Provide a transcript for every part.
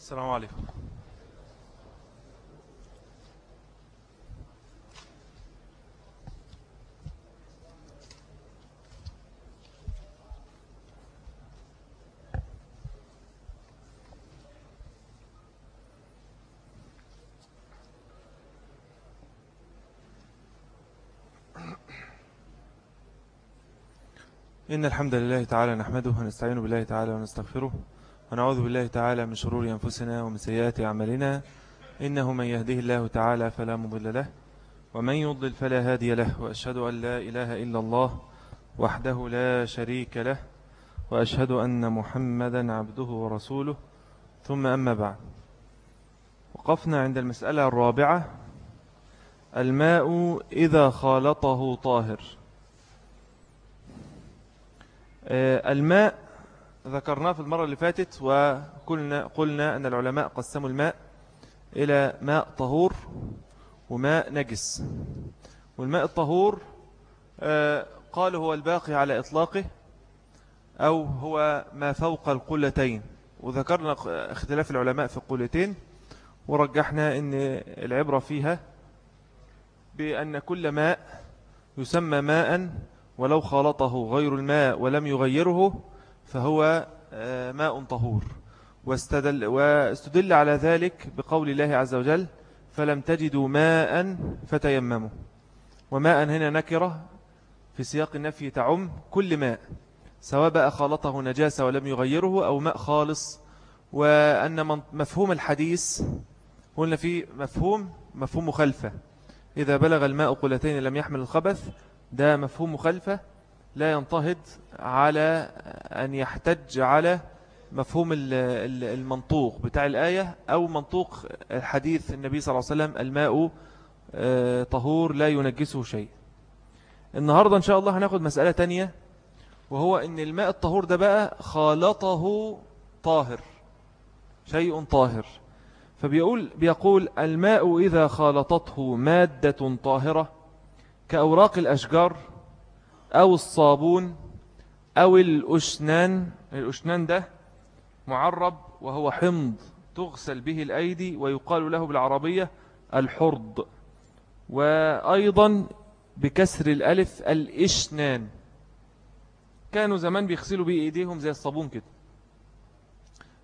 السلام عليكم. إن الحمد لله تعالى نحمده ونستعين بالله تعالى ونستغفره ونعوذ بالله تعالى من شرور أنفسنا ومن سيئات أعمالنا. إنه من يهده الله تعالى فلا مضل له ومن يضلل فلا هادي له وأشهد أن لا إله إلا الله وحده لا شريك له وأشهد أن محمدا عبده ورسوله. ثم أما بعد وقفنا عند المسألة الرابعة الماء إذا خالطه طاهر. آه، الماء ذكرناه في المرة اللي فاتت وقلنا قلنا أن العلماء قسموا الماء إلى ماء طهور وماء نجس. والماء الطهور آه، قالوا هو الباقي على إطلاقه أو هو ما فوق القلتين. وذكرنا اختلاف العلماء في القلتين ورجحنا أن العبرة فيها بأن كل ماء يسمى ماء ولو خالطه غير الماء ولم يغيره فهو آه، ماء طهور. واستدل, واستدل على ذلك بقول الله عز وجل فلم تجدوا ماء فتيمموا. وماء هنا نكرة في سياق النفي تعم كل ماء سواء خالطه نجاسة ولم يغيره أو ماء خالص. وأن مفهوم الحديث قلنا فيه مفهوم مفهوم مخالفة. إذا بلغ الماء قلتين لم يحمل الخبث ده مفهوم مخالفة. لا ينتهض على أن يحتج على مفهوم المنطوق بتاع الآية أو منطوق حديث النبي صلى الله عليه وسلم الماء آه، طهور لا ينجسه شيء. النهاردة إن شاء الله هناخد مسألة تانية وهو أن الماء الطهور ده بقى خالطه طاهر شيء طاهر. فبيقول بيقول الماء إذا خالطته مادة طاهرة كأوراق الأشجار أو الصابون أو الأشنان الأشنان ده معرب وهو حمض تغسل به الأيدي ويقال له بالعربية الحرض. وأيضا بكسر الألف الإشنان. كانوا زمان بيغسلوا به إيديهم زي الصابون كده.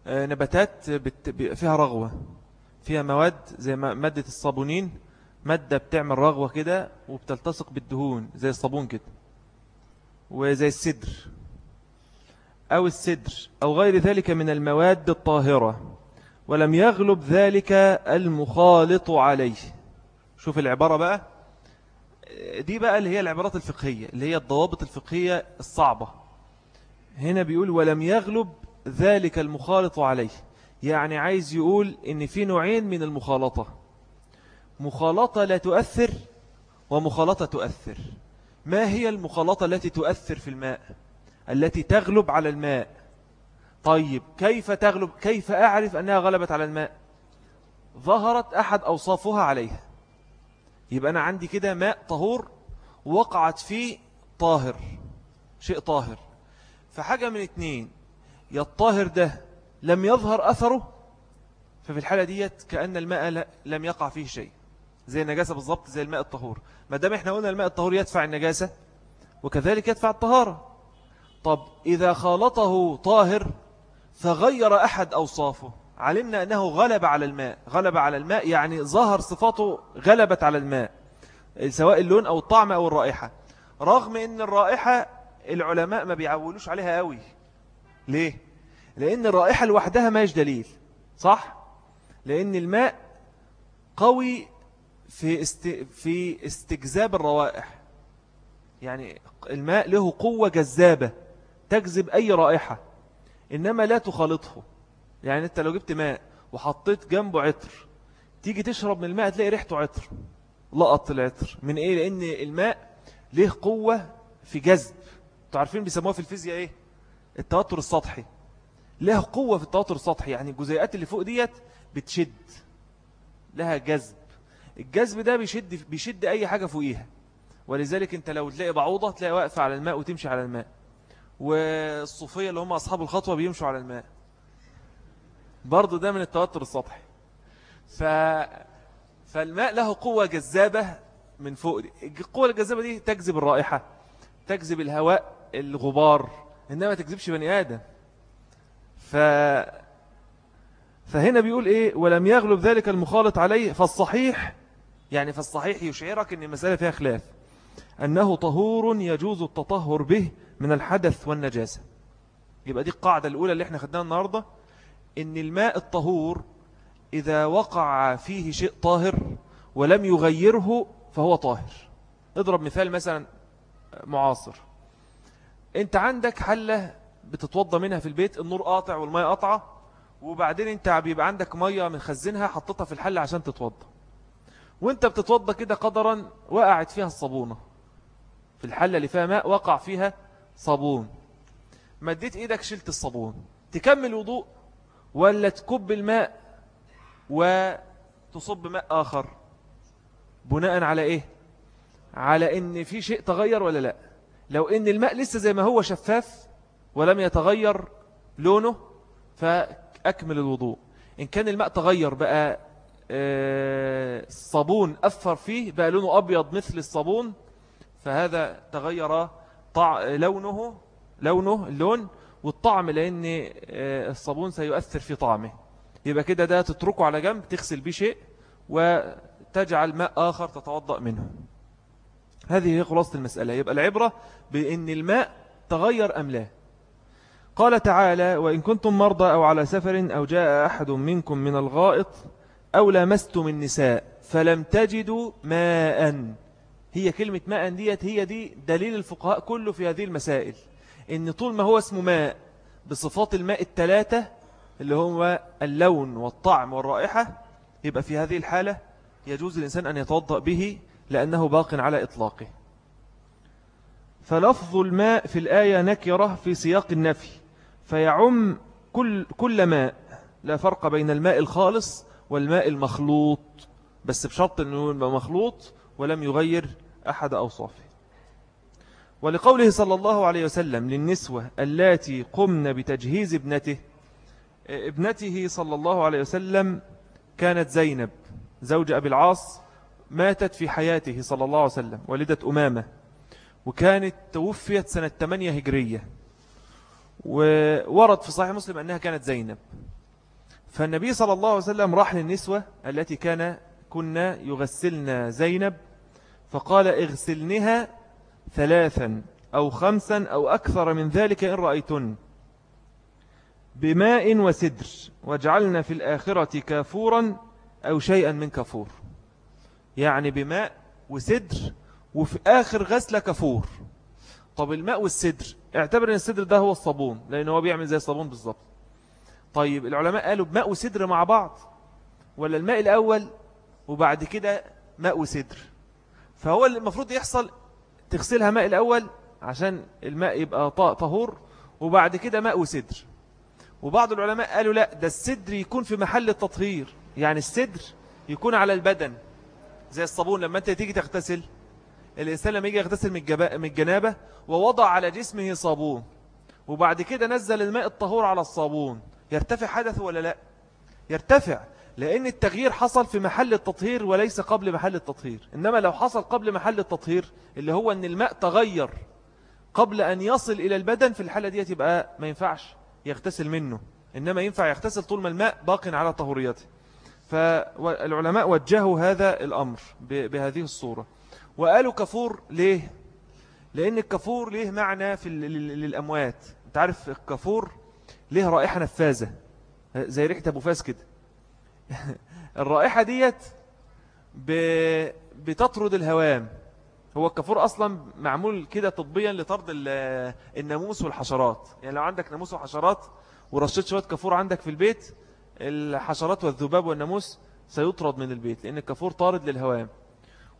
آه، نباتات فيها رغوة. فيها مواد زي مادة الصابونين مادة بتعمل رغوة كده وبتلتصق بالدهون زي الصابون كده. وزي السدر أو السدر أو غير ذلك من المواد الطاهرة ولم يغلب ذلك المخالط عليه. شوف العبارة بقى. دي بقى اللي هي العبارات الفقهية اللي هي الضوابط الفقهية الصعبة. هنا بيقول ولم يغلب ذلك المخالط عليه. يعني عايز يقول إن في نوعين من المخالطة. مخالطة لا تؤثر ومخالطة تؤثر. ما هي المخالطة التي تؤثر في الماء؟ التي تغلب على الماء. طيب كيف تغلب كيف أعرف أنها غلبت على الماء؟ ظهرت أحد أوصافها عليها. يبقى أنا عندي كده ماء طهور وقعت فيه طاهر شيء طاهر. فحاجة من اتنين يا الطاهر ده لم يظهر أثره؟ ففي الحالة ديت كأن الماء لم يقع فيه شيء. زي النجاسة بالضبط زي الماء الطهور. ما دام إحنا قلنا الماء الطهور يدفع النجاسة وكذلك يدفع الطهارة. طب إذا خالطه طاهر فغير أحد أوصافه. علمنا أنه غلب على الماء. غلب على الماء يعني ظهر صفاته غلبت على الماء سواء اللون أو الطعم أو الرائحة. رغم أن الرائحة العلماء ما بيعولوش عليها قوي ليه؟ لأن الرائحة لوحدها ما دليل صح؟ لأن الماء قوي في است... في استجذاب الروائح. يعني الماء له قوة جذابة تجذب أي رائحة إنما لا تخالطه. يعني أنت لو جبت ماء وحطيت جنبه عطر تيجي تشرب من الماء تلاقي ريحته عطر لقط العطر. من إيه؟ لأن الماء له قوة في جذب. تعرفين بيسموها في الفيزياء إيه؟ التوتر السطحي. له قوة في التوتر السطحي. يعني الجزيئات اللي فوق ديت بتشد لها جذب. الجذب ده بيشد بيشد أي حاجة فوقيها. ولذلك أنت لو تلاقي بعوضة تلاقي واقفة على الماء وتمشي على الماء. والصوفية اللي هم أصحاب الخطوة بيمشوا على الماء. برضو ده من التوتر السطحي. ف... فالماء له قوة جذابة من فوق دي. القوة الجذابة دي تجذب الرائحة تجذب الهواء الغبار. إنما تجذبش بني آدم. ف... فهنا بيقول إيه؟ ولم يغلب ذلك المخالط عليه. فالصحيح يعني فالصحيح يشعرك أن المسألة فيها خلاف. أنه طهور يجوز التطهر به من الحدث والنجاسة. يبقى دي القاعدة الأولى اللي إحنا خدناها النهاردة إن الماء الطهور إذا وقع فيه شيء طاهر ولم يغيره فهو طاهر. اضرب مثال مثلا معاصر. أنت عندك حلة بتتوضى منها في البيت النور قاطع والماء قاطعة وبعدين أنت بيبقى عندك مية مخزنها حطتها في الحلة عشان تتوضى. وانت بتتوضى كده قدرا وقعت فيها الصابونة. في الحلة اللي فيها ماء وقع فيها صابون. مديت إيدك شلت الصابون. تكمل وضوء ولا تكب الماء وتصب ماء آخر. بناء على إيه؟ على إن في شيء تغير ولا لا. لو إن الماء لسه زي ما هو شفاف ولم يتغير لونه فأكمل الوضوء. إن كان الماء تغير بقى آه، أثر فيه بقى لونه أبيض مثل الصابون فهذا تغير طع لونه لونه اللون والطعم لأن آه، الصابون سيؤثر في طعمه. يبقى كده ده تتركه على جنب تغسل به شيء وتجعل ماء آخر تتوضأ منه. هذه هي خلاصة المسألة. يبقى العبرة بأن الماء تغير أم لا. قال تعالى وإن كنتم مرضى أو على سفر أو جاء أحد منكم من الغائط أو لمستم النساء فلم تجدوا ماء. هي كلمة ماء ديت هي دي دليل الفقهاء كله في هذه المسائل إن طول ما هو اسمه ماء بصفات الماء الثلاثة اللي هو اللون والطعم والرائحة يبقى في هذه الحالة يجوز الإنسان أن يتوضأ به لأنه باق على إطلاقه. فلفظ الماء في الآية نكرة في سياق النفي فيعم كل, كل ماء لا فرق بين الماء الخالص والماء المخلوط بس بشرط أنه يبقى مخلوط ولم يغير أحد أوصافه. ولقوله صلى الله عليه وسلم للنسوة التي قمن بتجهيز ابنته ابنته صلى الله عليه وسلم كانت زينب زوج أبي العاص ماتت في حياته صلى الله عليه وسلم والدة أمامة وكانت توفيت سنة 8 هجرية وورد في صحيح مسلم أنها كانت زينب. فالنبي صلى الله عليه وسلم راح للنسوة التي كان كنا يغسلن زينب فقال اغسلنها ثلاثا أو خمسا أو أكثر من ذلك إن رأيتن. بماء وسدر واجعلنا في الآخرة كافورا أو شيئا من كفور يعني بماء وسدر وفي آخر غسلة كفور طب الماء والسدر اعتبر إن السدر ده هو الصابون لأنه هو بيعمل زي الصابون بالظبط. طيب العلماء قالوا بماء وسدر مع بعض ولا الماء الأول وبعد كده ماء وسدر فهو اللي المفروض يحصل تغسلها ماء الأول عشان الماء يبقى طهور وبعد كده ماء وسدر وبعض العلماء قالوا لا ده السدر يكون في محل التطهير يعني السدر يكون على البدن زي الصابون لما أنت تيجي تغتسل الإنسان لما يجي يغتسل من الجنابة ووضع على جسمه صابون وبعد كده نزل الماء الطهور على الصابون. يرتفع حدثه ولا لا؟ يرتفع لأن التغيير حصل في محل التطهير وليس قبل محل التطهير. إنما لو حصل قبل محل التطهير اللي هو أن الماء تغير قبل أن يصل إلى البدن في الحالة دي تبقى ما ينفعش يغتسل منه. إنما ينفع يغتسل طول ما الماء باق على طهوريته. فالعلماء وجهوا هذا الأمر بهذه الصورة. وقالوا كفور ليه؟ لأن الكفور ليه معنى في للأموات. أنت عارف الكفور ليه رائحة نفاذة. زي ريحة أبو فاس كده. الرائحة ديت بتطرد الهوام. هو الكفور أصلا معمول كده تطبيا لطرد الناموس والحشرات. يعني لو عندك ناموس وحشرات ورشيت شوية كفور عندك في البيت الحشرات والذباب والناموس سيطرد من البيت لأن الكفور طارد للهوام.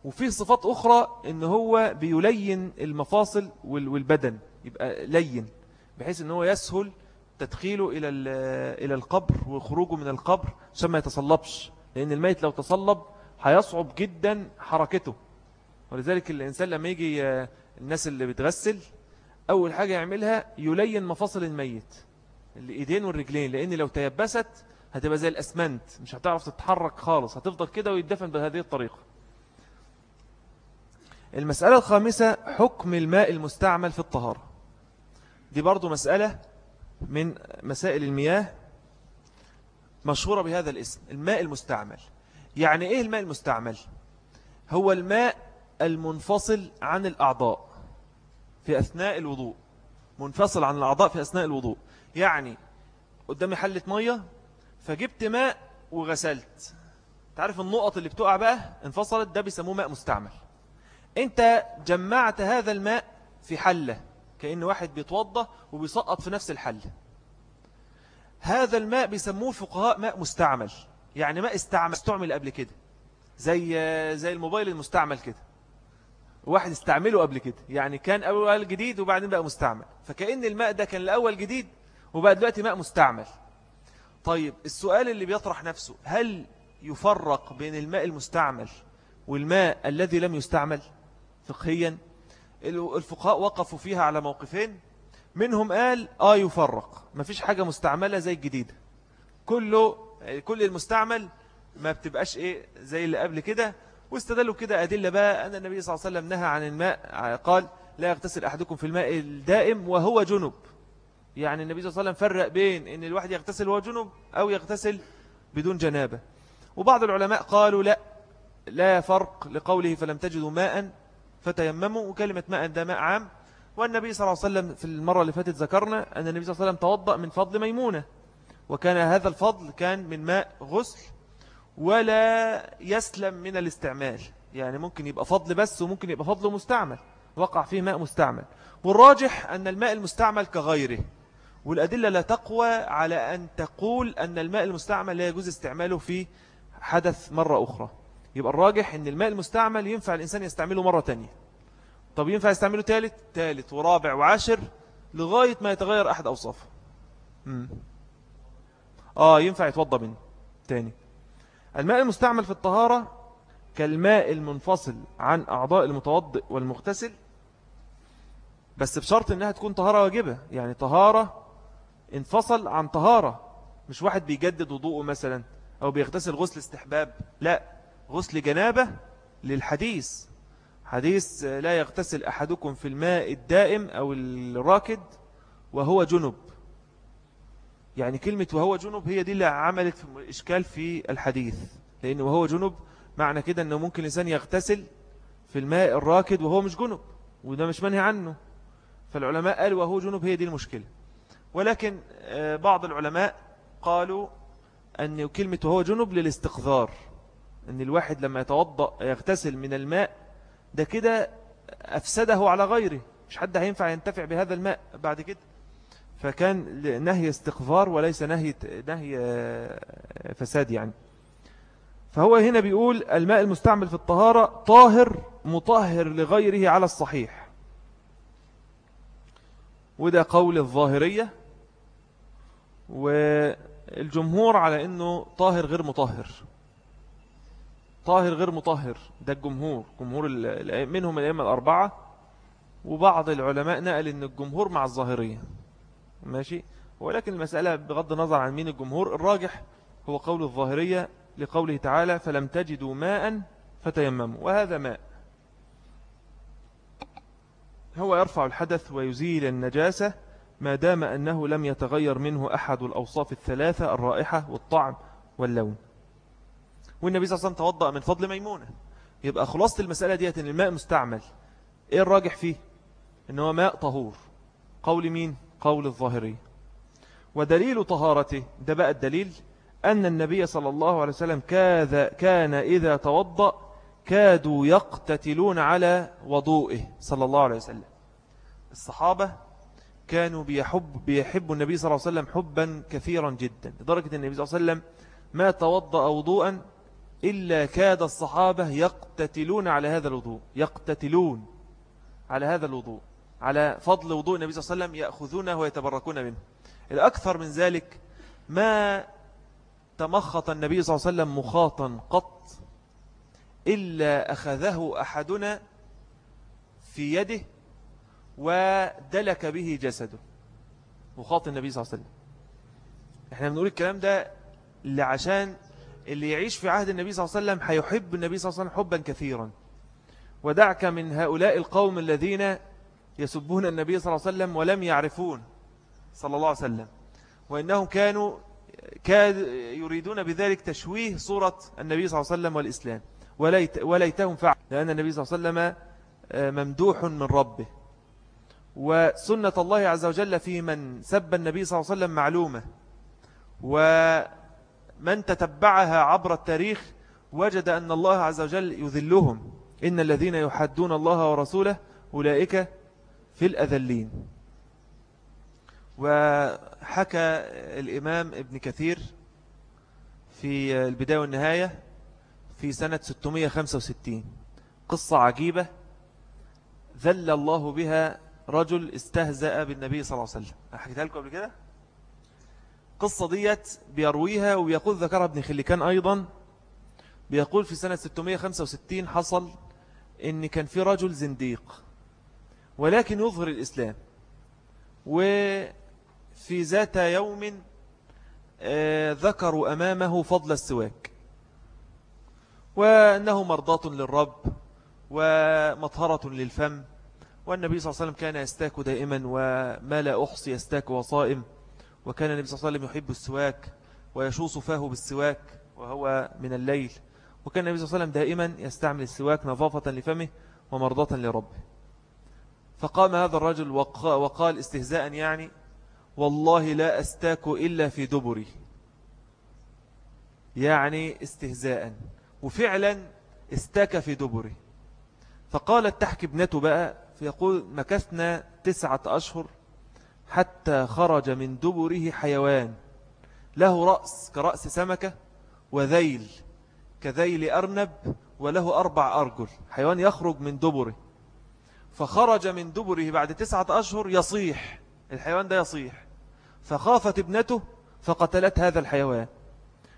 وفيه صفات أخرى إن هو بيلين المفاصل والبدن. يبقى لين بحيث إن هو يسهل تدخيله إلى إلى القبر وخروجه من القبر عشان ما يتصلبش. لأن الميت لو تصلب هيصعب جدا حركته. ولذلك الإنسان لما يجي الناس اللي بتغسل أول حاجة يعملها يلين مفاصل الميت الإيدين والرجلين. لأن لو تيبست هتبقى زي الأسمنت مش هتعرف تتحرك خالص. هتفضل كده ويدفن بهذه الطريقة. المسألة الخامسة حكم الماء المستعمل في الطهارة. دي برضو مسألة من مسائل المياه مشهورة بهذا الاسم الماء المستعمل. يعني إيه الماء المستعمل؟ هو الماء المنفصل عن الأعضاء في أثناء الوضوء. منفصل عن الأعضاء في أثناء الوضوء. يعني قدامي حلة مية فجبت ماء وغسلت. تعرف النقط اللي بتقع بقى؟ انفصلت ده بيسموه ماء مستعمل. أنت جمعت هذا الماء في حلة. كأن واحد بيتوضى وبيسقط في نفس الحلة هذا الماء بيسموه الفقهاء ماء مستعمل. يعني ماء استعمل استعمل قبل كده. زي زي الموبايل المستعمل كده. واحد استعمله قبل كده. يعني كان أول جديد وبعدين بقى مستعمل. فكأن الماء ده كان الأول جديد وبقى دلوقتي ماء مستعمل. طيب السؤال اللي بيطرح نفسه هل يفرق بين الماء المستعمل والماء الذي لم يستعمل فقهيا؟ الفقهاء وقفوا فيها على موقفين. منهم قال آه يفرق. ما فيش حاجة مستعملة زي الجديدة. كله كل المستعمل ما بتبقاش إيه زي اللي قبل كده. واستدلوا كده أدلة بقى أن النبي صلى الله عليه وسلم نهى عن الماء قال لا يغتسل أحدكم في الماء الدائم وهو جنب. يعني النبي صلى الله عليه وسلم فرق بين أن الواحد يغتسل وهو جنب أو يغتسل بدون جنابة. وبعض العلماء قالوا لا لا فرق لقوله فلم تجدوا ماء فتيمموا وكلمة ماء ده ماء عام. والنبي صلى الله عليه وسلم في المرة اللي فاتت ذكرنا أن النبي صلى الله عليه وسلم توضأ من فضل ميمونة. وكان هذا الفضل كان من ماء غسل ولا يسلم من الاستعمال. يعني ممكن يبقى فضل بس وممكن يبقى فضل مستعمل. وقع فيه ماء مستعمل. والراجح أن الماء المستعمل كغيره. والأدلة لا تقوى على أن تقول أن الماء المستعمل لا يجوز استعماله في حدث مرة أخرى. يبقى الراجح أن الماء المستعمل ينفع الإنسان يستعمله مرة تانية. طب ينفع يستعمله ثالث ثالث ورابع وعاشر لغاية ما يتغير أحد أوصافه. آه ينفع يتوضى منه. تاني. الماء المستعمل في الطهارة كالماء المنفصل عن أعضاء المتوضئ والمغتسل بس بشرط أنها تكون طهارة واجبة. يعني طهارة انفصل عن طهارة مش واحد بيجدد وضوءه مثلا أو بيغتسل غسل استحباب لا. غسل جنابة للحديث. حديث لا يغتسل أحدكم في الماء الدائم أو الراكد وهو جنب. يعني كلمة وهو جنب هي دي اللي عملت إشكال في الحديث. لأنه وهو جنب معنى كده أنه ممكن الإنسان يغتسل في الماء الراكد وهو مش جنب وده مش منهي عنه. فالعلماء قالوا وهو جنب هي دي المشكلة. ولكن آه، بعض العلماء قالوا أن كلمة وهو جنب للاستقذار أن الواحد لما يتوضأ يغتسل من الماء ده كده أفسده على غيره. مش حد هينفع ينتفع بهذا الماء بعد كده. فكان نهي استغفار وليس نهي, نهي فساد يعني. فهو هنا بيقول الماء المستعمل في الطهارة طاهر مطهر لغيره على الصحيح. وده قول الظاهرية. والجمهور على أنه طاهر غير مطهر. طاهر غير مطهر ده الجمهور جمهور منهم الأئمة الأربعة وبعض العلماء نقل أن الجمهور مع الظاهرية ماشي؟ ولكن المسألة بغض النظر عن مين الجمهور الراجح هو قول الظاهرية لقوله تعالى فلم تجدوا ماء فتيمموا وهذا ماء. هو يرفع الحدث ويزيل النجاسة ما دام أنه لم يتغير منه أحد الأوصاف الثلاثة الرائحة والطعم واللون. والنبي صلى الله عليه وسلم توضأ من فضل ميمونة. يبقى خلاصة المسألة ديت أن الماء مستعمل. إيه الراجح فيه؟ أنه ماء طهور. قول مين؟ قول الظاهري. ودليل طهارته ده بقى الدليل أن النبي صلى الله عليه وسلم كان إذا توضأ كادوا يقتتلون على وضوئه صلى الله عليه وسلم. الصحابة كانوا بيحب بيحبوا النبي صلى الله عليه وسلم حبا كثيرا جدا. لدرجة النبي صلى الله عليه وسلم ما توضأ وضوءا إلا كاد الصحابة يقتتلون على هذا الوضوء يقتتلون على هذا الوضوء على فضل وضوء النبي صلى الله عليه وسلم يأخذونه ويتبركون منه. الأكثر من ذلك ما تمخط النبي صلى الله عليه وسلم مخاطا قط إلا أخذه أحدنا في يده ودلك به جسده. مخاط النبي صلى الله عليه وسلم. إحنا بنقول الكلام ده اللي عشان اللي يعيش في عهد النبي صلى الله عليه وسلم هيحب النبي صلى الله عليه وسلم حبا كثيرا. ودعك من هؤلاء القوم الذين يسبون النبي صلى الله عليه وسلم ولم يعرفون صلى الله عليه وسلم. وإنهم كانوا كاد يريدون بذلك تشويه صورة النبي صلى الله عليه وسلم والإسلام. وليت وليتهم فعل لأن النبي صلى الله عليه وسلم آه، ممدوح من ربه. وسنة الله عز وجل في من سب النبي صلى الله عليه وسلم معلومة. ومن تتبعها عبر التاريخ وجد أن الله عز وجل يذلهم. إن الذين يحدون الله ورسوله أولئك في الأذلين. وحكى الإمام ابن كثير في البداية والنهاية في سنة 665 قصة عجيبة ذل الله بها رجل استهزأ بالنبي صلى الله عليه وسلم. أحكيتها لكم قبل كده؟ قصة ديت بيرويها ويقول ذكرها ابن خليكان أيضا بيقول في سنة 665 حصل إن كان في رجل زنديق ولكن يظهر الإسلام. وفي ذات يوم آه، ذكروا أمامه فضل السواك وأنه مرضاة للرب ومطهرة للفم والنبي صلى الله عليه وسلم كان يستاك دائما وما لا أحصي يستاك وصائم. وكان النبي صلى الله عليه وسلم يحب السواك ويشوص فاه بالسواك وهو من الليل. وكان النبي صلى الله عليه وسلم دائما يستعمل السواك نظافة لفمه ومرضاة لربه. فقام هذا الرجل وقال استهزاء يعني والله لا أستاك إلا في دبري. يعني استهزاء. وفعلا استاك في دبري. فقالت تحكي ابنته بقى فيقول مكثنا تسعة أشهر حتى خرج من دبره حيوان. له رأس كرأس سمكة وذيل كذيل أرنب وله أربع أرجل. حيوان يخرج من دبره. فخرج من دبره بعد تسعة أشهر يصيح. الحيوان ده يصيح. فخافت ابنته فقتلت هذا الحيوان.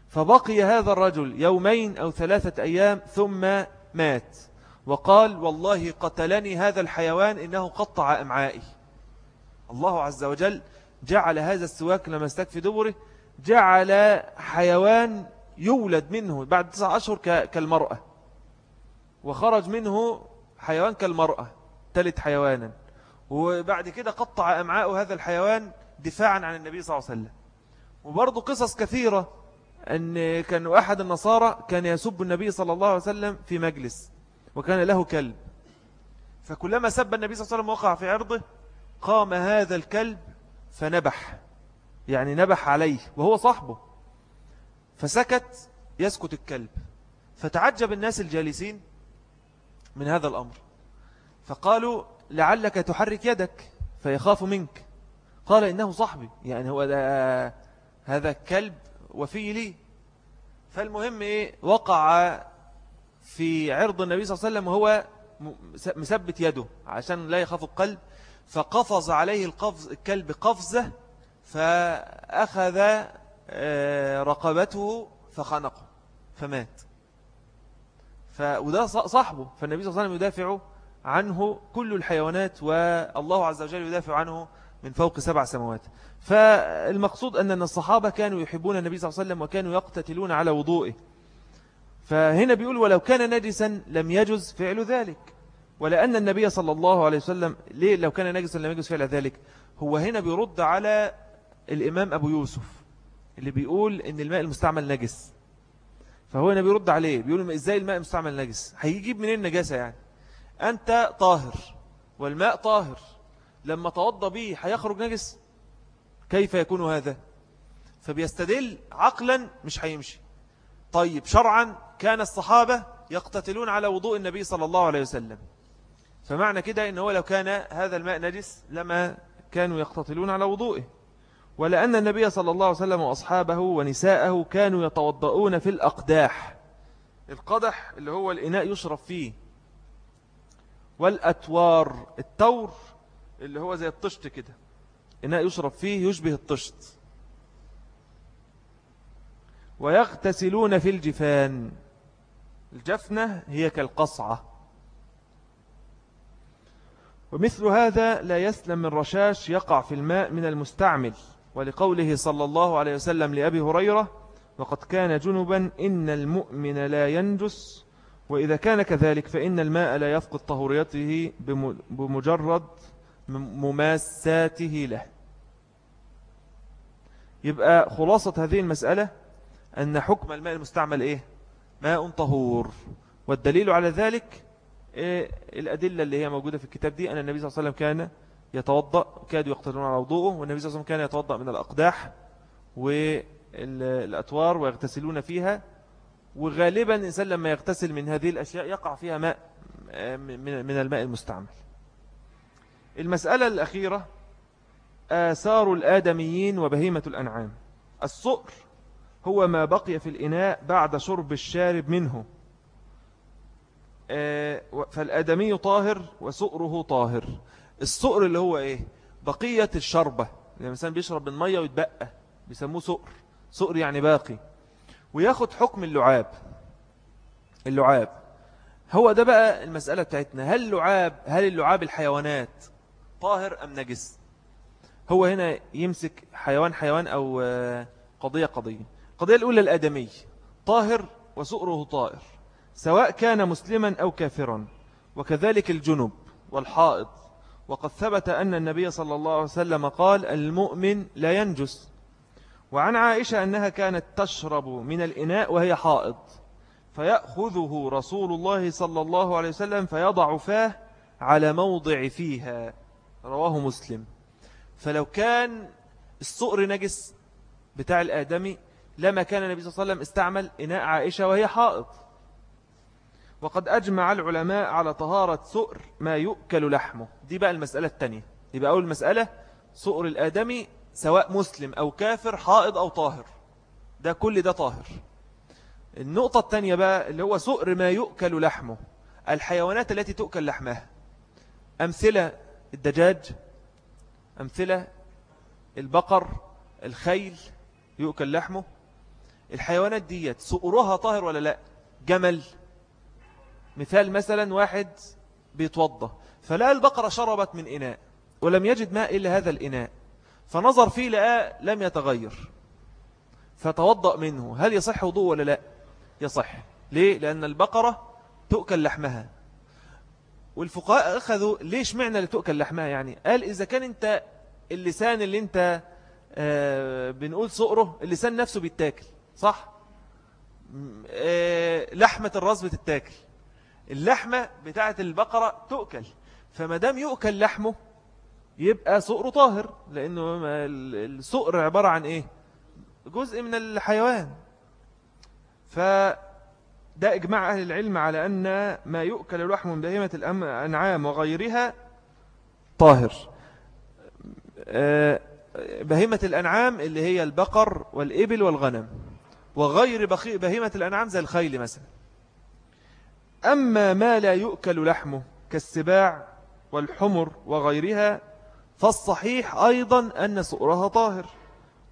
فبقي هذا الرجل يومين أو ثلاثة أيام ثم مات. وقال والله قتلني هذا الحيوان إنه قطع أمعائي. الله عز وجل جعل هذا السواك لما استك في دبره جعل حيوان يولد منه بعد تسعة أشهر كالمرأة. وخرج منه حيوان كالمرأة تلت حيوانا. وبعد كده قطع أمعاء هذا الحيوان دفاعا عن النبي صلى الله عليه وسلم. وبرضه قصص كثيرة أن كان أحد النصارى كان يسب النبي صلى الله عليه وسلم في مجلس وكان له كلب. فكلما سب النبي صلى الله عليه وسلم وقع في عرضه قام هذا الكلب فنبح يعني نبح عليه وهو صاحبه. فسكت يسكت الكلب. فتعجب الناس الجالسين من هذا الأمر. فقالوا لعلك تحرك يدك فيخاف منك. قال إنه صاحبي يعني هو ده هذا الكلب وفي لي. فالمهم إيه وقع في عرض النبي صلى الله عليه وسلم وهو مثبت يده عشان لا يخاف القلب. فقفز عليه القفز الكلب قفزة فأخذ آه، رقبته فخنقه فمات. ف... وده صاحبه فالنبي صلى الله عليه وسلم يدافع عنه كل الحيوانات والله عز وجل يدافع عنه من فوق سبع سماوات. فالمقصود أن الصحابة كانوا يحبون النبي صلى الله عليه وسلم وكانوا يقتتلون على وضوئه. فهنا بيقول ولو كان نجسا لم يجز فعل ذلك. ولأن النبي صلى الله عليه وسلم ليه لو كان نجسا لم يجز فعل ذلك؟ هو هنا بيرد على الإمام أبو يوسف اللي بيقول إن الماء المستعمل نجس. فهو هنا بيرد عليه بيقول إزاي الماء المستعمل نجس؟ هيجيب منين النجاسة يعني؟ أنت طاهر والماء طاهر. لما توضى به هيخرج نجس؟ كيف يكون هذا؟ فبيستدل عقلا مش هيمشي. طيب شرعا كان الصحابة يقتتلون على وضوء النبي صلى الله عليه وسلم. فمعنى كده إنه لو كان هذا الماء نجس لما كانوا يقتتلون على وضوئه. ولأن النبي صلى الله عليه وسلم وأصحابه ونساءه كانوا يتوضؤون في الأقداح. القدح اللي هو الإناء يشرب فيه. والأتوار التور اللي هو زي الطشت كده. إناء يشرب فيه يشبه الطشت. ويغتسلون في الجفان. الجفنة هي كالقصعة. ومثل هذا لا يسلم من رشاش يقع في الماء من المستعمل ولقوله صلى الله عليه وسلم لأبي هريرة وقد كان جنبا إن المؤمن لا ينجس وإذا كان كذلك فإن الماء لا يفقد طهوريته بمجرد مماساته له. يبقى خلاصة هذه المسألة أن حكم الماء المستعمل إيه؟ ماء طهور والدليل على ذلك الأدلة اللي هي موجودة في الكتاب دي؟ أن النبي صلى الله عليه وسلم كان يتوضأ كادوا يقتلون على وضوءه والنبي صلى الله عليه وسلم كان يتوضأ من الأقداح والأتوار ويغتسلون فيها. وغالبا الإنسان لما يغتسل من هذه الأشياء يقع فيها ماء من الماء المستعمل. المسألة الأخيرة آثار الآدميين وبهيمة الأنعام. الصؤر هو ما بقي في الإناء بعد شرب الشارب منه. فالآدمي طاهر وسؤره طاهر. السؤر اللي هو إيه؟ بقية الشربة. يعني الإنسان بيشرب من مية ويتبقى. بيسموه سؤر. سؤر يعني باقي. وياخد حكم اللعاب. اللعاب. هو ده بقى المسألة بتاعتنا. هل لعاب هل اللعاب الحيوانات طاهر أم نجس؟ هو هنا يمسك حيوان حيوان أو آه، قضية قضية. القضية الأولى الآدمي. طاهر وسؤره طائر سواء كان مسلما أو كافرا. وكذلك الجنب والحائط. وقد ثبت أن النبي صلى الله عليه وسلم قال المؤمن لا ينجس. وعن عائشة أنها كانت تشرب من الإناء وهي حائض فيأخذه رسول الله صلى الله عليه وسلم فيضع فاه على موضع فيها. رواه مسلم. فلو كان الصقر نجس بتاع الآدمي لما كان النبي صلى الله عليه وسلم استعمل إناء عائشة وهي حائض وقد أجمع العلماء على طهارة سؤر ما يؤكل لحمه. دي بقى المسألة التانية. يبقى أول مسألة سؤر الآدمي سواء مسلم أو كافر حائض أو طاهر. ده كل ده طاهر. النقطة التانية بقى اللي هو سؤر ما يؤكل لحمه. الحيوانات التي تؤكل لحمها. أمثلة الدجاج أمثلة البقر الخيل يؤكل لحمه. الحيوانات ديت سؤرها طاهر ولا لا؟ جمل. مثال مثلا واحد بيتوضى فلا البقرة شربت من إناء ولم يجد ماء إلا هذا الإناء فنظر فيه لقى لم يتغير فتوضأ منه هل يصح وضوء ولا لا؟ يصح. ليه؟ لأن البقرة تؤكل لحمها. والفقهاء أخذوا ليش معنى اللي تؤكل لحمها يعني؟ قال إذا كان أنت اللسان اللي أنت آه بنقول صقره اللسان نفسه بيتاكل صح؟ آه لحمة الراس بتتاكل. اللحمة بتاعة البقرة تؤكل. فما دام يؤكل لحمه يبقى صقر طاهر لأنه الصقر عبارة عن إيه؟ جزء من الحيوان. فده إجماع أهل العلم على أن ما يؤكل لحم من بهيمة الأنعام وغيرها طاهر. آه، بهيمة الأنعام اللي هي البقر والإبل والغنم. وغير بهيمة الأنعام زي الخيل مثلا. أما ما لا يؤكل لحمه كالسباع والحمر وغيرها فالصحيح أيضا أن سؤرها طاهر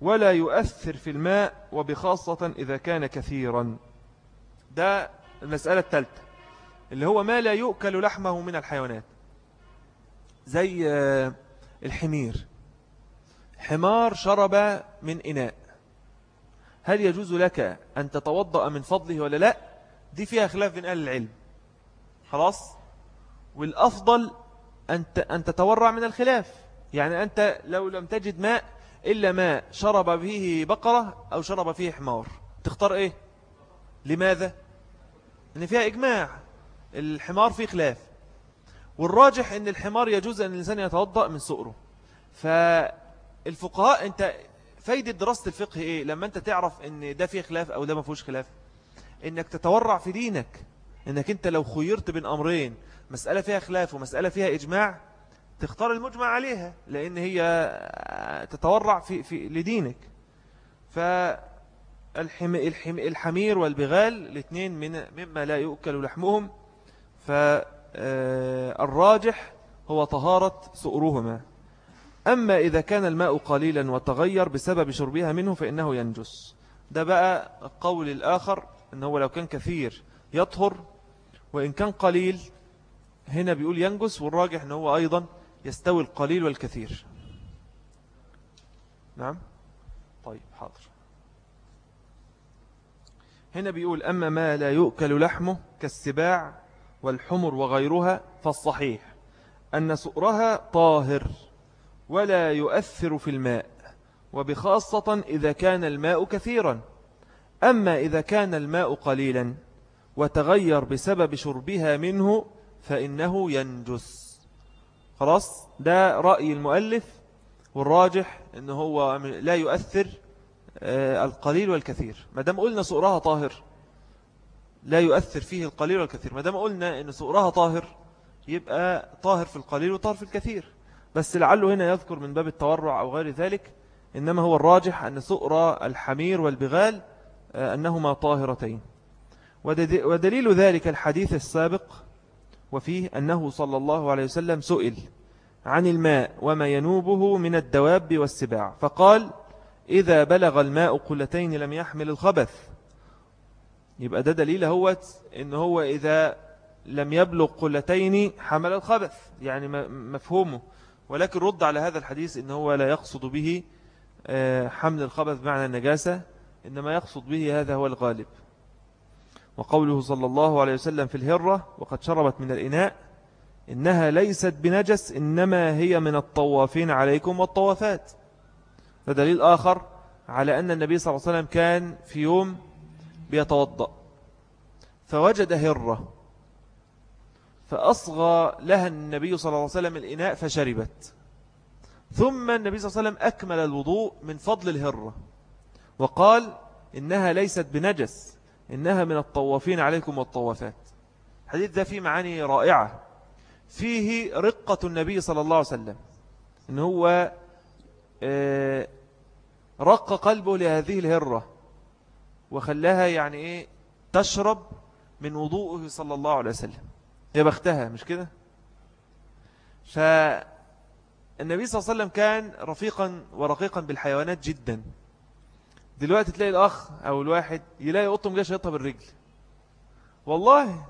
ولا يؤثر في الماء وبخاصة إذا كان كثيرا. ده المسألة الثالثة اللي هو ما لا يؤكل لحمه من الحيوانات. زي آه، الحمير. حمار شرب من إناء. هل يجوز لك أن تتوضأ من فضله ولا لا؟ دي فيها خلاف بين أهل العلم. خلاص؟ والأفضل أن تتورع من الخلاف. يعني أنت لو لم تجد ماء إلا ماء شرب فيه بقرة أو شرب فيه حمار تختار إيه؟ لماذا؟ أن فيها إجماع. الحمار فيه خلاف. والراجح أن الحمار يجوز أن الإنسان يتوضأ من سؤره فالفقهاء أنت فايدة دراسة الفقه إيه؟ لما أنت تعرف أن ده فيه خلاف أو ده ما فيهوش خلاف. أنك تتورع في دينك. أنك أنت لو خيرت بين أمرين مسألة فيها خلاف ومسألة فيها إجماع تختار المجمع عليها لأن هي تتورع في, في لدينك. فالحمير والبغال الاثنين من مما لا يؤكل لحمهم. فالراجح هو طهارة سؤرهما أما إذا كان الماء قليلا وتغير بسبب شربها منه فإنه ينجس. ده بقى القول الآخر أنه لو كان كثير يطهر وإن كان قليل هنا بيقول ينجس والراجح أنه أيضا يستوي القليل والكثير. نعم؟ طيب حاضر. هنا بيقول أما ما لا يؤكل لحمه كالسباع والحمر وغيرها فالصحيح أن سؤرها طاهر ولا يؤثر في الماء وبخاصة إذا كان الماء كثيرا. أما إذا كان الماء قليلا وتغير بسبب شربها منه فإنه ينجس. خلاص؟ ده رأي المؤلف والراجح أنه هو لا يؤثر آه، القليل والكثير. ما دام قلنا سؤرها طاهر لا يؤثر فيه القليل والكثير. ما دام قلنا أن سؤرها طاهر يبقى طاهر في القليل وطاهر في الكثير. بس لعله هنا يذكر من باب التورع أو غير ذلك إنما هو الراجح أن سؤر الحمير والبغال آه، أنهما طاهرتين. ودليل ذلك الحديث السابق وفيه أنه صلى الله عليه وسلم سئل عن الماء وما ينوبه من الدواب والسباع فقال إذا بلغ الماء قلتين لم يحمل الخبث. يبقى ده دليل هو إن هو إذا لم يبلغ قلتين حمل الخبث يعني مفهومه. ولكن رد على هذا الحديث إن هو لا يقصد به آه، حمل الخبث بمعنى النجاسة إنما يقصد به هذا هو الغالب. وقوله صلى الله عليه وسلم في الهرة وقد شربت من الإناء إنها ليست بنجس إنما هي من الطوافين عليكم والطوافات. فدليل آخر على أن النبي صلى الله عليه وسلم كان في يوم بيتوضأ. فوجد هرة فأصغى لها النبي صلى الله عليه وسلم الإناء فشربت. ثم النبي صلى الله عليه وسلم أكمل الوضوء من فضل الهرة وقال إنها ليست بنجس إنها من الطوافين عليكم والطوافات. حديث ده فيه معاني رائعة. فيه رقة النبي صلى الله عليه وسلم. إن هو آه، رق قلبه لهذه الهرة. وخلاها يعني إيه تشرب من وضوءه صلى الله عليه وسلم. يا بختها مش كده؟ فالنبي صلى الله عليه وسلم كان رفيقا ورقيقا بالحيوانات جدا. دلوقتي تلاقي الأخ أو الواحد يلاقي قطة جاي شايطها بالرجل. والله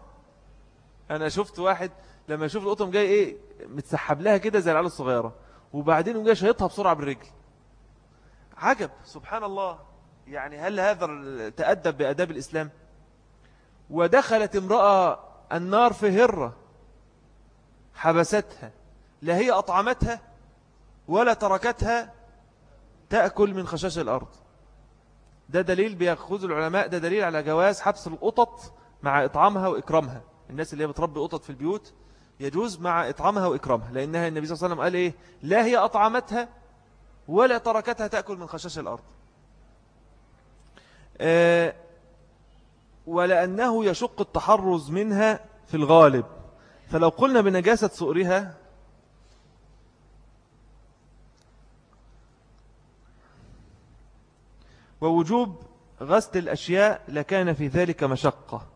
أنا شفت واحد لما يشوف القطة جاي إيه متسحب لها كده زي العيال الصغيرة وبعدين جاي شايطها بسرعة بالرجل. عجب سبحان الله. يعني هل هذا تأدب بأداب الإسلام؟ ودخلت امرأة النار في هرة حبستها لا هي أطعمتها ولا تركتها تأكل من خشاش الأرض. ده دليل بيأخذ العلماء ده دليل على جواز حبس القطط مع إطعامها وإكرامها. الناس اللي هي بتربي قطط في البيوت يجوز مع إطعامها وإكرامها لأنها النبي صلى الله عليه وسلم قال إيه؟ لا هي أطعمتها ولا تركتها تأكل من خشاش الأرض. آه، ولأنه يشق التحرز منها في الغالب. فلو قلنا بنجاسة سؤرها ووجوب غسل الأشياء لكان في ذلك مشقة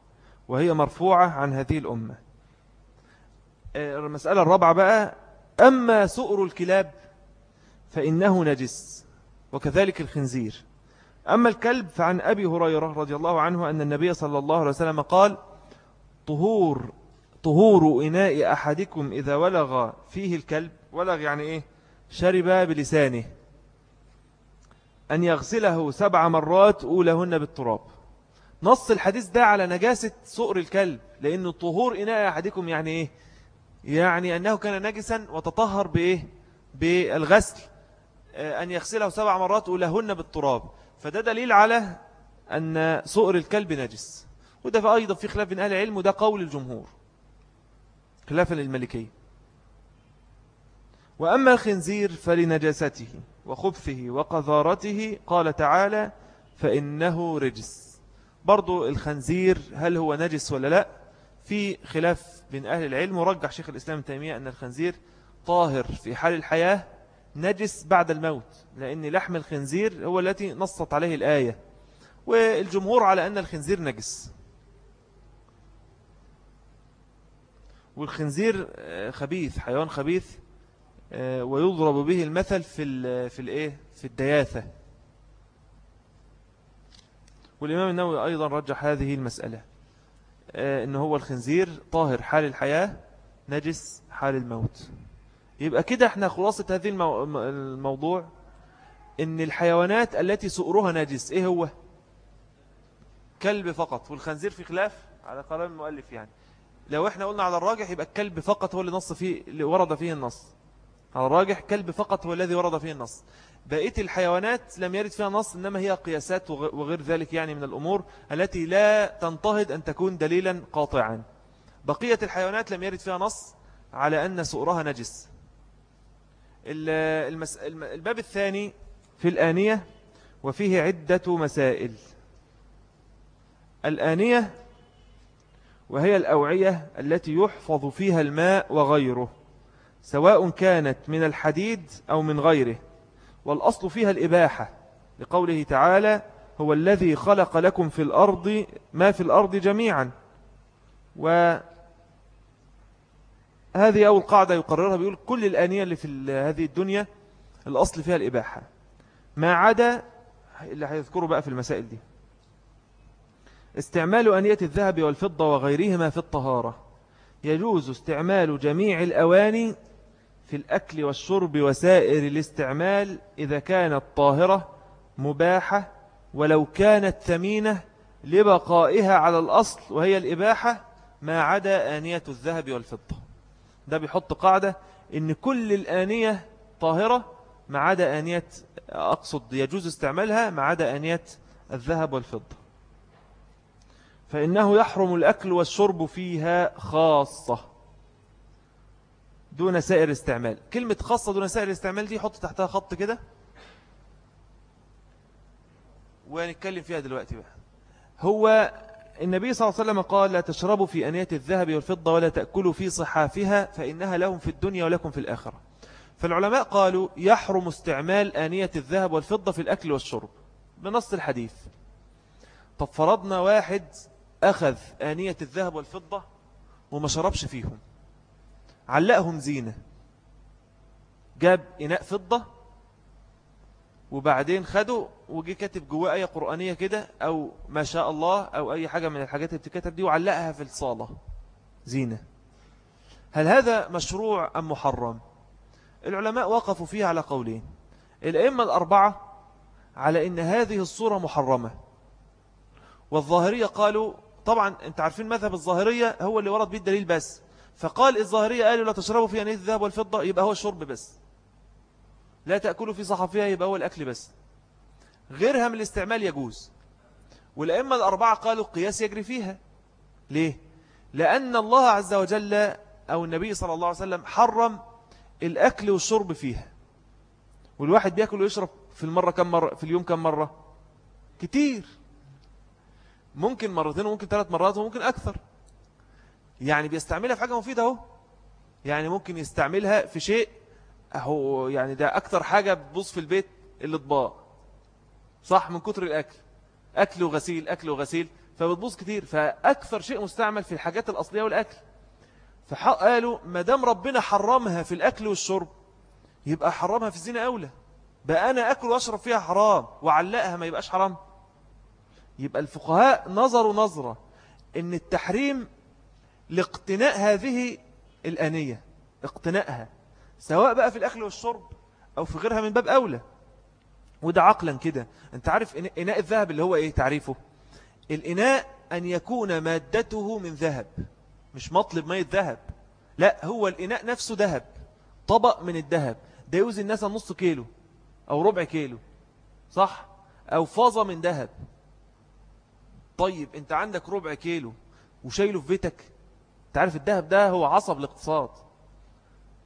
وهي مرفوعة عن هذه الأمة. آه، المسألة الرابعة بقى أما سؤر الكلاب فإنه نجس وكذلك الخنزير. أما الكلب فعن أبي هريرة رضي الله عنه أن النبي صلى الله عليه وسلم قال طهور طهور إناء أحدكم إذا ولغ فيه الكلب ولغ يعني إيه؟ شرب بلسانه. أن يغسله سبع مرات أولهن بالتراب. نص الحديث ده على نجاسة سؤر الكلب لأن طهور إناء أحدكم يعني إيه؟ يعني أنه كان نجسا وتطهر بإيه؟ بالغسل أن يغسله سبع مرات أولهن بالتراب. فده دليل على أن سؤر الكلب نجس. وده أيضا في خلاف بين أهل العلم وده قول الجمهور. خلافا للملكية وأما الخنزير فلنجاسته. وخبثه وقذارته قال تعالى فإنه رجس. برضو الخنزير هل هو نجس ولا لا؟ في خلاف بين أهل العلم. ورجح شيخ الإسلام التيمية أن الخنزير طاهر في حال الحياة نجس بعد الموت لأن لحم الخنزير هو التي نصت عليه الآية. والجمهور على أن الخنزير نجس. والخنزير آه، خبيث حيوان خبيث. ويضرب به المثل في في الإيه؟ في الدياثة. والإمام النووي أيضا رجح هذه المسألة آه، إن هو الخنزير طاهر حال الحياة نجس حال الموت. يبقى كده إحنا خلاصة هذه الموضوع إن الحيوانات التي سؤرها نجس إيه هو؟ كلب فقط والخنزير في خلاف على كلام المؤلف يعني. لو إحنا قلنا على الراجح يبقى الكلب فقط هو اللي نص فيه اللي ورد فيه النص. على الراجح كلب فقط هو الذي ورد فيه النص. بقية الحيوانات لم يرد فيها نص إنما هي قياسات وغير ذلك يعني من الأمور التي لا تنتهض أن تكون دليلا قاطعا. بقية الحيوانات لم يرد فيها نص على أن سؤرها نجس. الباب الثاني في الآنية وفيه عدة مسائل. الآنية وهي الأوعية التي يحفظ فيها الماء وغيره. سواء كانت من الحديد أو من غيره والأصل فيها الإباحة لقوله تعالى هو الذي خلق لكم في الأرض ما في الأرض جميعا. وهذه أول قاعدة يقررها بيقول كل الآنية اللي في هذه الدنيا الأصل فيها الإباحة. ما عدا اللي هيذكره بقى في المسائل دي. استعمال أنية الذهب والفضة وغيرهما في الطهارة. يجوز استعمال جميع الأواني في الأكل والشرب وسائر الاستعمال إذا كانت طاهرة مباحة ولو كانت ثمينة لبقائها على الأصل وهي الإباحة ما عدا آنية الذهب والفضة. ده بيحط قاعدة إن كل الآنية طاهرة ما عدا آنية أقصد يجوز استعمالها ما عدا آنية الذهب والفضة. فإنه يحرم الأكل والشرب فيها خاصة. دون سائر استعمال. كلمة خاصة دون سائر استعمال دي حط تحتها خط كده. ونتكلم فيها دلوقتي بقى. هو النبي صلى الله عليه وسلم قال لا تشربوا في أنية الذهب والفضة ولا تأكلوا في صحافها فإنها لهم في الدنيا ولكم في الآخرة. فالعلماء قالوا يحرم استعمال آنية الذهب والفضة في الأكل والشرب. بنص الحديث. طب فرضنا واحد أخذ آنية الذهب والفضة وما شربش فيهم. علقهم زينة. جاب إناء فضة وبعدين خده وجي كاتب جواه آية قرآنية كده أو ما شاء الله أو أي حاجة من الحاجات اللي بتكتب دي وعلقها في الصالة. زينة. هل هذا مشروع أم محرم؟ العلماء وقفوا فيها على قولين. الأئمة الأربعة على إن هذه الصورة محرمة. والظاهرية قالوا طبعا أنت عارفين مذهب الظاهرية هو اللي ورد به الدليل بس. فقال الظاهرية قالوا لا تشربوا في أنية الذهب والفضة يبقى هو الشرب بس. لا تأكلوا في صحفها يبقى هو الأكل بس. غيرها من الاستعمال يجوز. والأئمة الأربعة قالوا القياس يجري فيها. ليه؟ لأن الله عز وجل أو النبي صلى الله عليه وسلم حرم الأكل والشرب فيها. والواحد بيأكل ويشرب في المرة كم مرة؟ في اليوم كم مرة؟ كتير. ممكن مرتين وممكن ثلاث مرات وممكن أكثر. يعني بيستعملها في حاجة مفيدة أهو. يعني ممكن يستعملها في شيء أهو يعني ده أكثر حاجة بتبوظ في البيت الأطباق. صح؟ من كتر الأكل. أكل وغسيل أكل وغسيل. فبتبوظ كتير. فأكثر شيء مستعمل في الحاجات الأصلية والأكل. فقالوا ما دام ربنا حرمها في الأكل والشرب يبقى حرمها في الزنا أولى. بقى أنا أكل وأشرب فيها حرام وعلقها ما يبقاش حرام. يبقى الفقهاء نظروا نظرة إن التحريم لاقتناء هذه الآنية اقتنائها سواء بقى في الأكل والشرب أو في غيرها من باب أولى. وده عقلا كده. أنت عارف إناء الذهب اللي هو إيه تعريفه؟ الإناء أن يكون مادته من ذهب مش مطلب مية ذهب. لا هو الإناء نفسه ذهب طبق من الذهب. ده يوزن الناس نص كيلو أو ربع كيلو صح؟ أو فاظة من ذهب. طيب أنت عندك ربع كيلو وشايله في بيتك تعرف الذهب ده هو عصب الاقتصاد.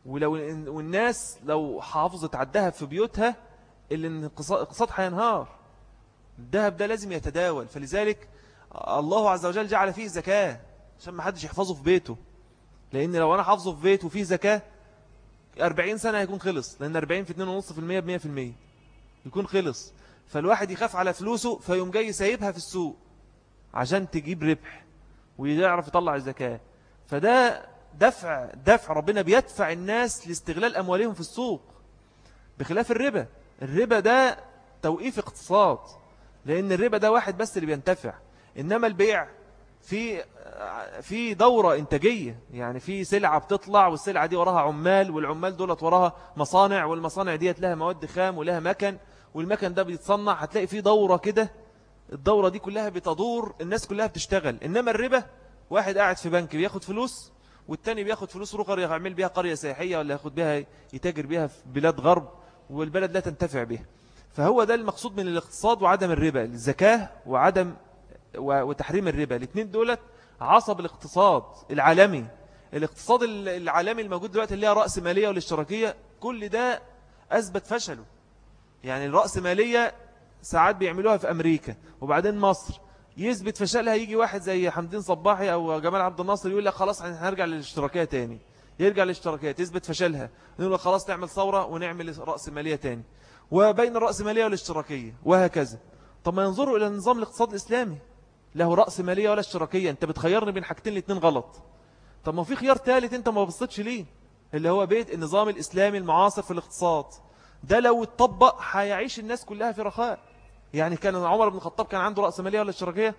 ولو والناس لو حافظت على الذهب في بيوتها اللي الاقتصاد هينهار. الذهب ده لازم يتداول. فلذلك الله عز وجل جعل فيه زكاة عشان ما حدش يحفظه في بيته. لأن لو أنا حافظه في بيته وفيه زكاة 40 سنة هيكون خلص. لأن 40 في 2.5% ب 100% يكون خلص. فالواحد يخاف على فلوسه فيوم جاي سايبها في السوق عشان تجيب ربح ويعرف يطلع الزكاة. فده دفع دفع ربنا بيدفع الناس لاستغلال أموالهم في السوق بخلاف الربا. الربا ده توقيف اقتصاد لأن الربا ده واحد بس اللي بينتفع. إنما البيع في في دورة إنتاجية يعني في سلعة بتطلع والسلعة دي وراها عمال والعمال دولت وراها مصانع والمصانع ديت لها مواد خام ولها مكن والمكن ده بيتصنع هتلاقي في دورة كده. الدورة دي كلها بتدور الناس كلها بتشتغل. إنما الربا واحد قاعد في بنك بياخد فلوس والتاني بياخد فلوس رقر يعمل بيها قرية سياحية ولا ياخد بيها يتاجر بيها في بلاد غرب والبلد لا تنتفع بها فهو ده المقصود من الاقتصاد وعدم الربا الزكاة وعدم وتحريم الربا. الاثنين دولت عصب الاقتصاد العالمي. الاقتصاد العالمي الموجود دلوقتي اللي هي رأس مالية والاشتراكية كل ده أثبت فشله. يعني الرأس مالية ساعات بيعملوها في أمريكا وبعدين مصر يثبت فشلها يجي واحد زي حمدين صباحي أو جمال عبد الناصر يقول لك خلاص هنرجع للاشتراكية تاني. يرجع للاشتراكية تثبت فشلها نقول لك خلاص نعمل ثورة ونعمل رأس مالية تاني. وبين الرأس مالية والاشتراكية وهكذا. طب ما ينظروا إلى النظام الاقتصاد الإسلامي. له رأس مالية ولا اشتراكية. أنت بتخيرني بين حاجتين الاثنين غلط. طب ما في خيار ثالث أنت ما بصيتش ليه؟ اللي هو بيت النظام الإسلامي المعاصر في الاقتصاد. ده لو اتطبق هيعيش الناس كلها في رخاء. يعني كان عمر بن الخطاب كان عنده رأس مالية ولا اشتراكية؟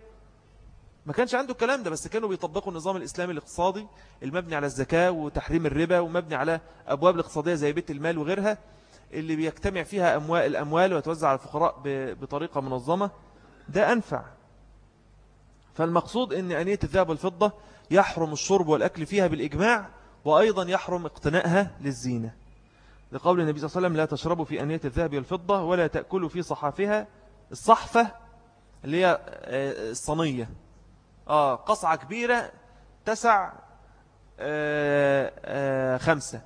ما كانش عنده الكلام ده بس كانوا بيطبقوا النظام الإسلامي الاقتصادي المبني على الزكاة وتحريم الربا ومبني على أبواب الاقتصادية زي بيت المال وغيرها اللي بيجتمع فيها أموال الأموال وتوزع على الفقراء بطريقة منظمة. ده أنفع. فالمقصود أن أنية الذهب والفضة يحرم الشرب والأكل فيها بالإجماع وأيضا يحرم اقتنائها للزينة. لقول النبي صلى الله عليه وسلم لا تشربوا في أنية الذهب والفضة ولا تأكلوا في صحافها الصحفة اللي هي آه، الصينية. آه قصعة كبيرة تسع آه آه خمسة.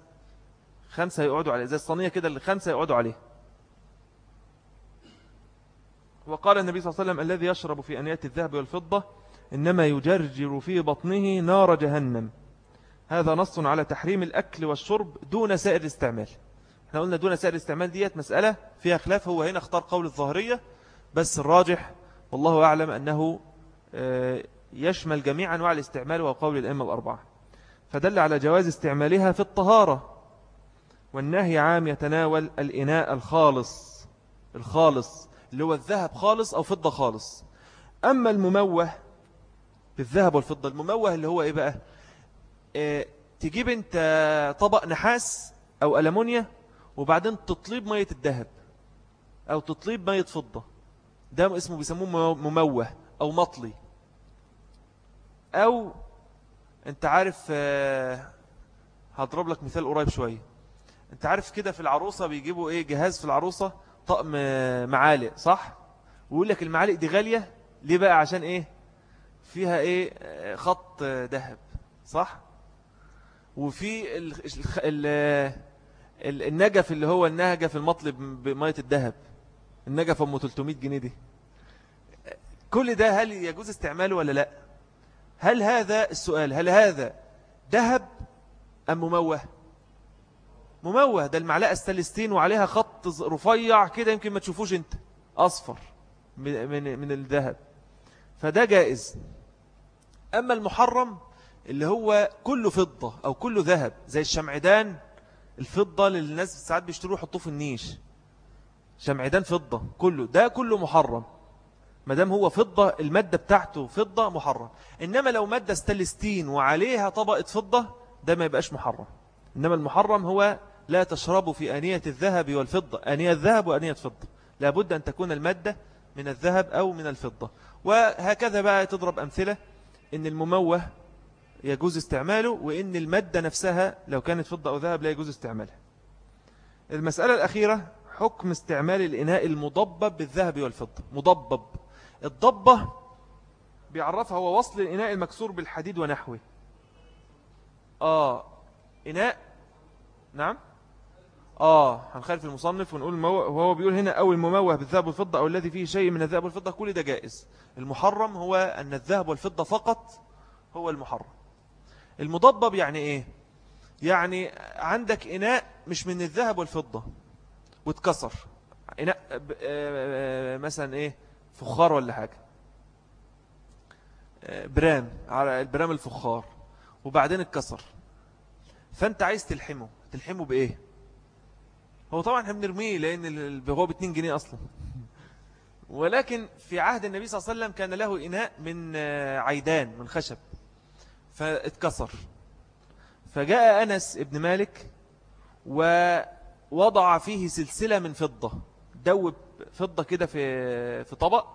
خمسة يقعدوا عليه زي الصينية كده اللي خمسة يقعدوا عليه وقال النبي صلى الله عليه وسلم الذي يشرب في أنية الذهب والفضة إنما يجرجر في بطنه نار جهنم. هذا نص على تحريم الأكل والشرب دون سائر الاستعمال. إحنا قلنا دون سائر الاستعمال ديت مسألة فيها خلاف. هو هنا اختار قول الظاهرية بس الراجح والله أعلم أنه آه، يشمل جميع أنواع الاستعمال وقول الأئمة الأربعة. فدل على جواز استعمالها في الطهارة. والنهي عام يتناول الإناء الخالص الخالص اللي هو الذهب خالص أو فضة خالص. أما المموه بالذهب والفضة المموه اللي هو إيه بقى؟ إيه تجيب أنت طبق نحاس أو ألمونيا وبعدين تطليب مية الذهب أو تطليب مية فضة. ده اسمه بيسموه مموه أو مطلي. أو أنت عارف آه، هضرب لك مثال قريب شوية. أنت عارف كده في العروسة بيجيبوا إيه جهاز في العروسة؟ طقم آه، معالق صح؟ ويقول لك المعالق دي غالية ليه بقى؟ عشان إيه؟ فيها إيه؟ آه، خط ذهب صح؟ وفي ال ال النجف اللي هو النهجف المطلب بمية الذهب. النجف أم 300 جنيه دي؟ كل ده هل يجوز استعماله ولا لا؟ هل هذا السؤال هل هذا ذهب أم مموه؟ مموه ده المعلقة السلستين وعليها خط رفيع كده يمكن ما تشوفوش انت أصفر من, من, الذهب. فده جائز. أما المحرم اللي هو كله فضة أو كله ذهب زي الشمعدان الفضة اللي الناس ساعات بيشتروا يحطوه في النيش. شمعدان فضة كله ده كله محرم. ما دام هو فضة المادة بتاعته فضة محرم. إنما لو مادة ستلستين وعليها طبقة فضة ده ما يبقاش محرم. إنما المحرم هو لا تشربوا في أنية الذهب والفضة. أنية الذهب وأنية فضة. لابد أن تكون المادة من الذهب أو من الفضة. وهكذا بقى تضرب أمثلة إن المموه يجوز استعماله وإن المادة نفسها لو كانت فضة أو ذهب لا يجوز استعمالها. المسألة الأخيرة حكم استعمال الإناء المضبب بالذهب والفضة. مضبب. الضبة بيعرفها هو وصل الإناء المكسور بالحديد ونحوه. آه. إناء. نعم. آه. هنخالف المصنف ونقول المو... وهو بيقول هنا أو المموه بالذهب والفضة أو الذي فيه شيء من الذهب والفضة كل ده جائز. المحرم هو أن الذهب والفضة فقط هو المحرم. المضبب يعني إيه؟ يعني عندك إناء مش من الذهب والفضة. واتكسر. إناء آه، آه، مثلا إيه فخار ولا حاجة. آه، برام على البرام الفخار وبعدين اتكسر. فأنت عايز تلحمه. تلحمه بإيه؟ هو طبعا إحنا بنرميه لأن هو ب 2 جنيه أصلا. ولكن في عهد النبي صلى الله عليه وسلم كان له إناء من عيدان من خشب. فاتكسر. فجاء أنس ابن مالك ووضع فيه سلسلة من فضة. دوب فضة كده في في طبق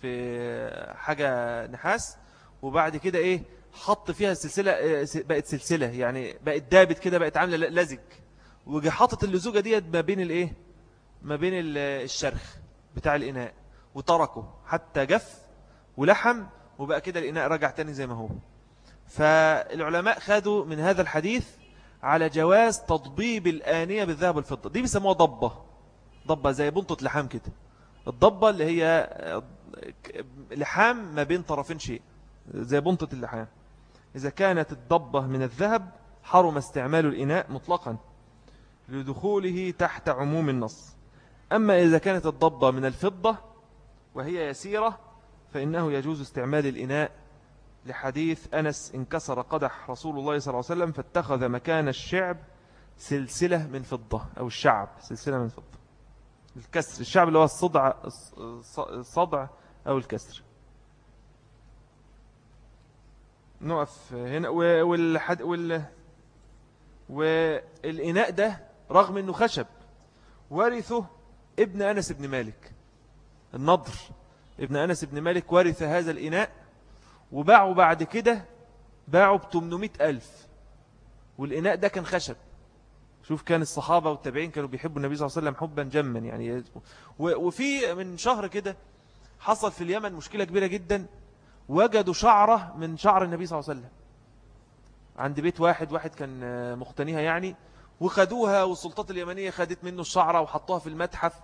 في حاجة نحاس وبعد كده إيه حط فيها السلسلة آه، بقت سلسلة. يعني بقت دابت كده بقت عاملة لزج. وجي حاطط اللزوجة ديت ما بين الإيه ما بين الشرخ بتاع الإناء وتركه حتى جف ولحم وبقى كده الإناء رجع تاني زي ما هو. فالعلماء خدوا من هذا الحديث على جواز تضبيب الآنية بالذهب والفضة. دي بيسموها ضبة. ضبة زي بنطة لحام كده. الضبة اللي هي لحام ما بين طرفين شيء. زي بنطة اللحام. إذا كانت الضبة من الذهب حرم استعمال الإناء مطلقا لدخوله تحت عموم النص. أما إذا كانت الضبة من الفضة وهي يسيرة فإنه يجوز استعمال الإناء لحديث أنس انكسر قدح رسول الله صلى الله عليه وسلم فاتخذ مكان الشعب سلسلة من فضة أو الشعب سلسلة من فضة. الكسر الشعب اللي هو الصدع الصدع أو الكسر. نقف هنا والحد وال والإناء ده رغم أنه خشب ورثه ابن أنس بن مالك النضر. ابن أنس بن مالك ورث هذا الإناء وباعوا بعد كده باعوا ب 800 ألف. والإناء ده كان خشب. شوف كان الصحابة والتابعين كانوا بيحبوا النبي صلى الله عليه وسلم حبا جما يعني. وفي من شهر كده حصل في اليمن مشكلة كبيرة جدا. وجدوا شعرة من شعر النبي صلى الله عليه وسلم. عند بيت واحد واحد كان مختنيها يعني. وخدوها والسلطات اليمنية خدت منه الشعرة وحطوها في المتحف.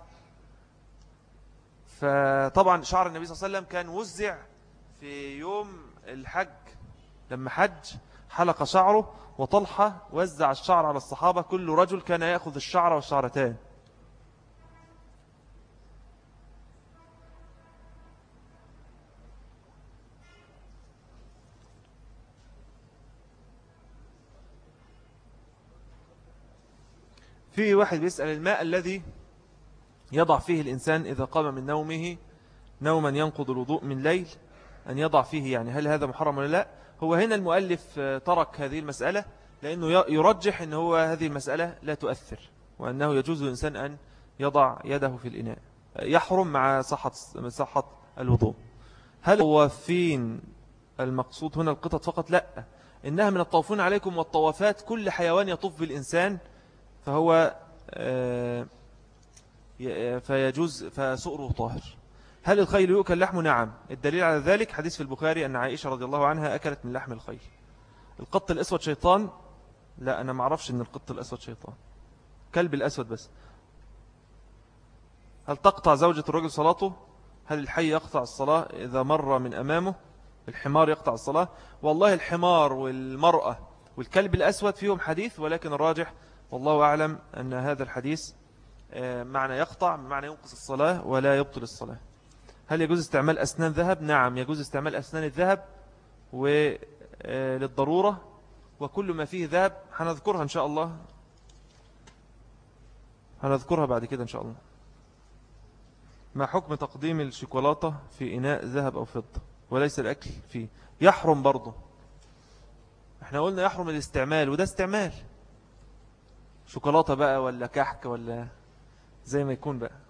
فطبعا شعر النبي صلى الله عليه وسلم كان وزع في يوم الحج لما حج حلق شعره وطلحة وزع الشعر على الصحابة كل رجل كان يأخذ الشعر والشعرتان. في واحد بيسأل الماء الذي يضع فيه الإنسان إذا قام من نومه نوما ينقض الوضوء من ليل؟ أن يضع فيه يعني هل هذا محرم ولا لا؟ هو هنا المؤلف ترك هذه المسألة لأنه يرجح أن هو هذه المسألة لا تؤثر وأنه يجوز للإنسان أن يضع يده في الإناء يحرم مع صحة, صحة الوضوء. هل هو فين المقصود هنا القطط فقط؟ لا إنها من الطوفون عليكم والطوافات كل حيوان يطوف بالإنسان فهو آه، فيجوز فسؤره طاهر. هل الخيل يؤكل لحمه نعم. الدليل على ذلك حديث في البخاري أن عائشة رضي الله عنها أكلت من لحم الخيل. القط الأسود شيطان؟ لا أنا معرفش أن القط الأسود شيطان. كلب الأسود بس. هل تقطع زوجة الرجل صلاته؟ هل الحي يقطع الصلاة إذا مر من أمامه؟ الحمار يقطع الصلاة؟ والله الحمار والمرأة والكلب الأسود فيهم حديث ولكن الراجح والله أعلم أن هذا الحديث آه، معنى يقطع معنى ينقص الصلاة ولا يبطل الصلاة. هل يجوز استعمال أسنان ذهب؟ نعم يجوز استعمال أسنان الذهب آه، وكل ما فيه ذهب هنذكرها إن شاء الله. هنذكرها بعد كده إن شاء الله. ما حكم تقديم الشوكولاتة في إناء ذهب أو فضة؟ وليس الأكل فيه. يحرم برضه. إحنا قلنا يحرم الاستعمال وده استعمال. شوكولاتة بقى ولا كحك ولا زي ما يكون بقى.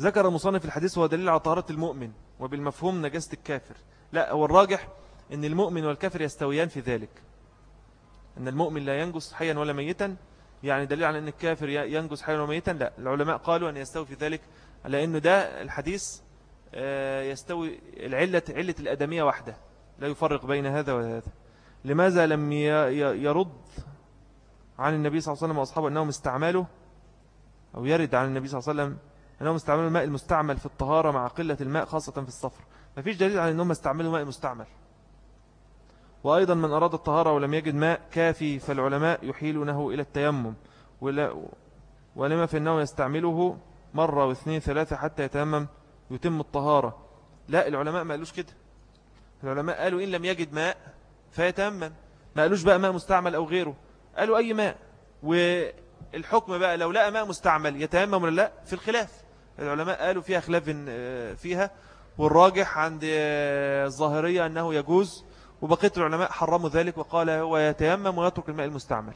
ذكر مصنف الحديث هو دليل على طهارة المؤمن وبالمفهوم نجاسة الكافر. لا هو الراجح أن المؤمن والكافر يستويان في ذلك. أن المؤمن لا ينجس حيا ولا ميتا يعني دليل على أن الكافر ينجس حيا ولا ميتا؟ لا. العلماء قالوا أن يستوي في ذلك لأنه ده الحديث آه، يستوي العلة علة الأدمية واحدة لا يفرق بين هذا وهذا. لماذا لم يرد عن النبي صلى الله عليه وسلم وأصحابه أنهم استعملوا أو يرد عن النبي صلى الله عليه وسلم أنهم استعملوا الماء المستعمل في الطهارة مع قلة الماء خاصة في الصفر. ما فيش دليل على أنهم استعملوا ماء مستعمل. وأيضا من أراد الطهارة ولم يجد ماء كافي فالعلماء يحيلونه إلى التيمم. ولما في أنه يستعمله مرة واثنين ثلاثة حتى يتيمم يتم الطهارة. لا العلماء ما قالوش كده. العلماء قالوا إن لم يجد ماء فيتيمم. ما قالوش بقى ماء مستعمل أو غيره. قالوا أي ماء؟ والحكم بقى لو لقى ماء مستعمل يتيمم ولا لا؟ في الخلاف. العلماء قالوا فيها خلاف آه، فيها والراجح عند آه، الظاهرية أنه يجوز وبقية العلماء حرموا ذلك وقال هو يتيمم ويترك الماء المستعمل.